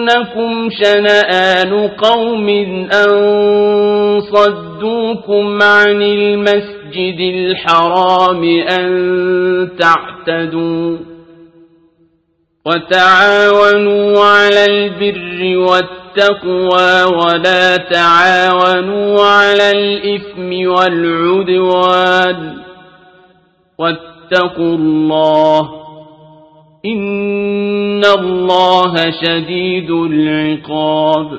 يجرمنكم شنآن قوم أن صدوكم عن المسجد الحرام أن تعتدوا وتعاونوا على البر والتقوى ولا تعاونوا على الإثم والعدوان واتقوا الله إن الله شديد العقاب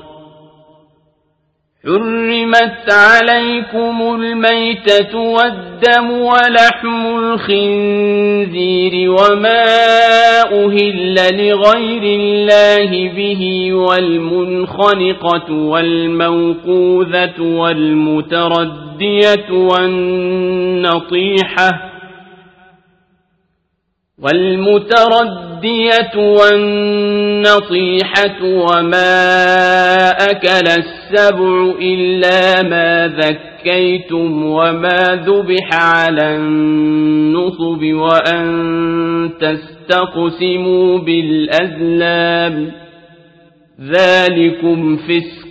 حرمت عليكم الميتة والدم ولحم الخنزير وما أهل لغير الله به والمنخنقة والموقوذة والمتردية والنطيحة والمتردية والنطيحة وما أكل السبع إلا ما ذكيتم وما ذبح على النصب وأن تستقسموا بالأزلام. ذلكم فسق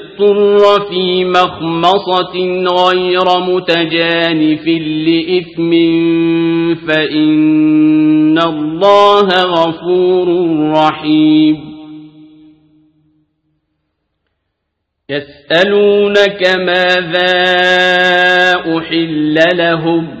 في مخمصة غير متجانف لإثم فإن الله غفور رحيم. يسألونك ماذا أحل لهم؟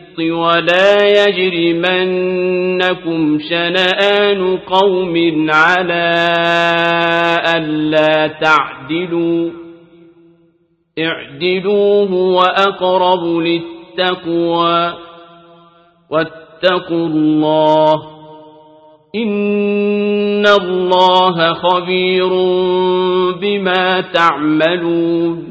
ولا يجرمنكم شنآن قوم على ألا تعدلوا اعدلوا هو أقرب للتقوى واتقوا الله إن الله خبير بما تعملون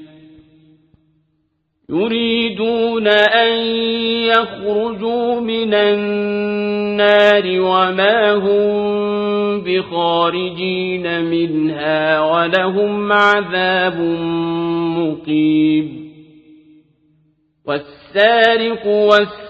يريدون أن يخرجوا من النار وما هم بخارجين منها ولهم عذاب مقيم. والسارق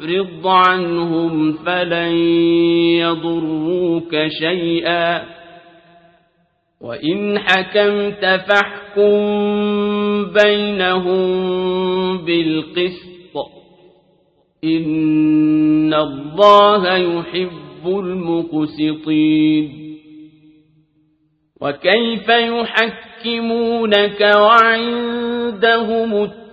تعرض عنهم فلن يضروك شيئا. وإن حكمت فاحكم بينهم بالقسط. إن الله يحب المقسطين. وكيف يحكمونك وعندهم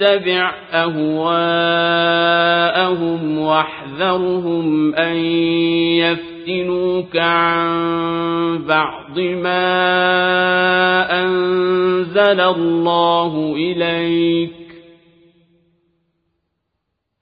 تتبع أهواءهم واحذرهم أن يفتنوك عن بعض ما أنزل الله إليك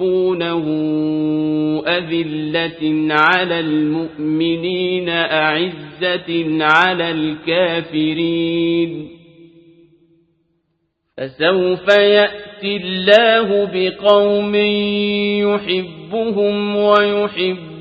ويحبونه أذلة على المؤمنين أعزة على الكافرين. فسوف يأتي الله بقوم يحبهم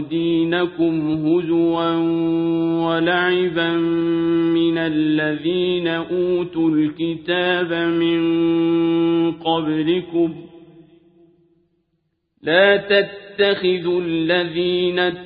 دينكم هزوا ولعبا من الذين أوتوا الكتاب من قبلكم لا تتخذوا الذين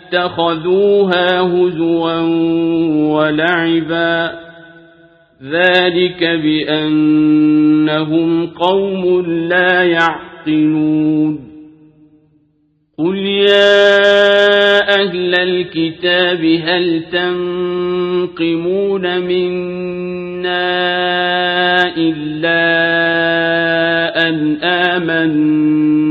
اتخذوها هزوا ولعبا ذلك بأنهم قوم لا يعقلون قل يا أهل الكتاب هل تنقمون منا إلا أن آمنا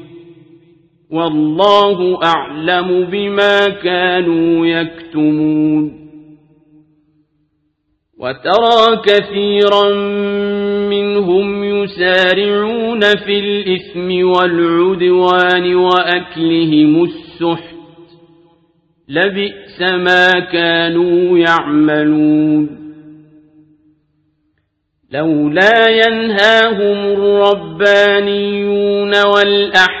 والله أعلم بما كانوا يكتمون. وترى كثيرا منهم يسارعون في الإثم والعدوان وأكلهم السحت. لبئس ما كانوا يعملون. لولا ينهاهم الربانيون والأحبار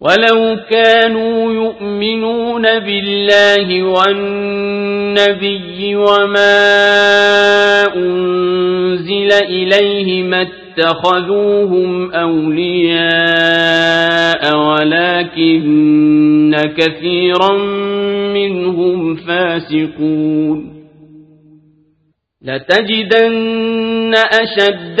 ولو كانوا يؤمنون بالله والنبي وما أنزل إليه ما اتخذوهم أولياء ولكن كثيرا منهم فاسقون لتجدن أشد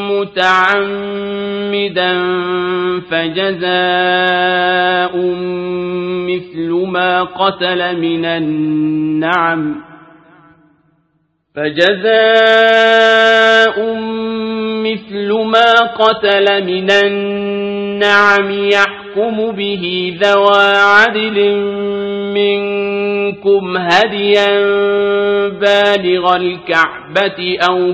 متعمدا فجزاء مثل ما قتل من النعم فجزاء مثل ما قتل من النعم يحكم به ذوى عدل منكم هديا بالغ الكعبة أو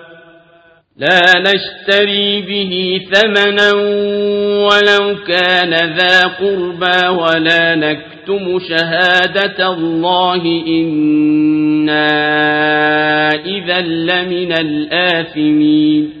لا نشتري به ثمنا ولو كان ذا قربا ولا نكتم شهادة الله إنا إذا لمن الآثمين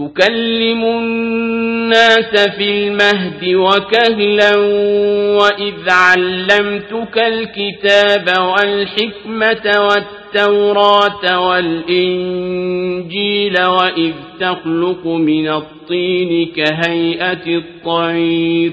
تكلم الناس في المهد وكهلا وإذ علمتك الكتاب والحكمة والتوراة والإنجيل وإذ تخلق من الطين كهيئة الطير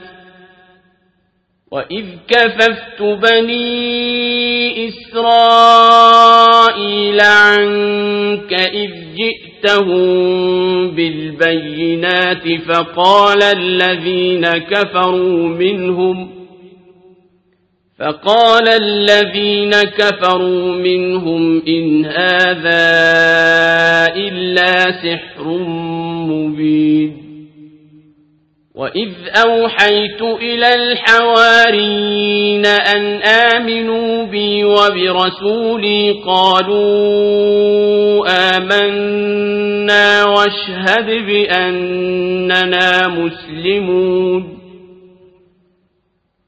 وإذ كففت بني إسرائيل عنك إذ جئتهم بالبينات فقال الذين كفروا منهم فقال الذين كفروا منهم إن هذا إلا سحر مبين وإذ أوحيت إلى الحوارين أن آمنوا بي وبرسولي قالوا آمنا واشهد بأننا مسلمون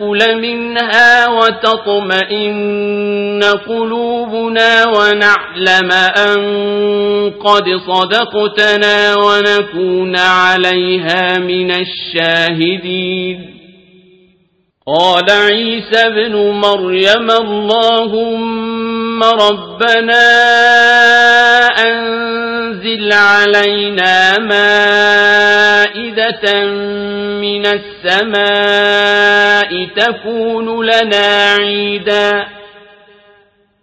نأكل منها وتطمئن قلوبنا ونعلم أن قد صدقتنا ونكون عليها من الشاهدين. قال عيسى بن مريم اللهم ربنا أنزل علينا نازلة من السماء تكون لنا عيدا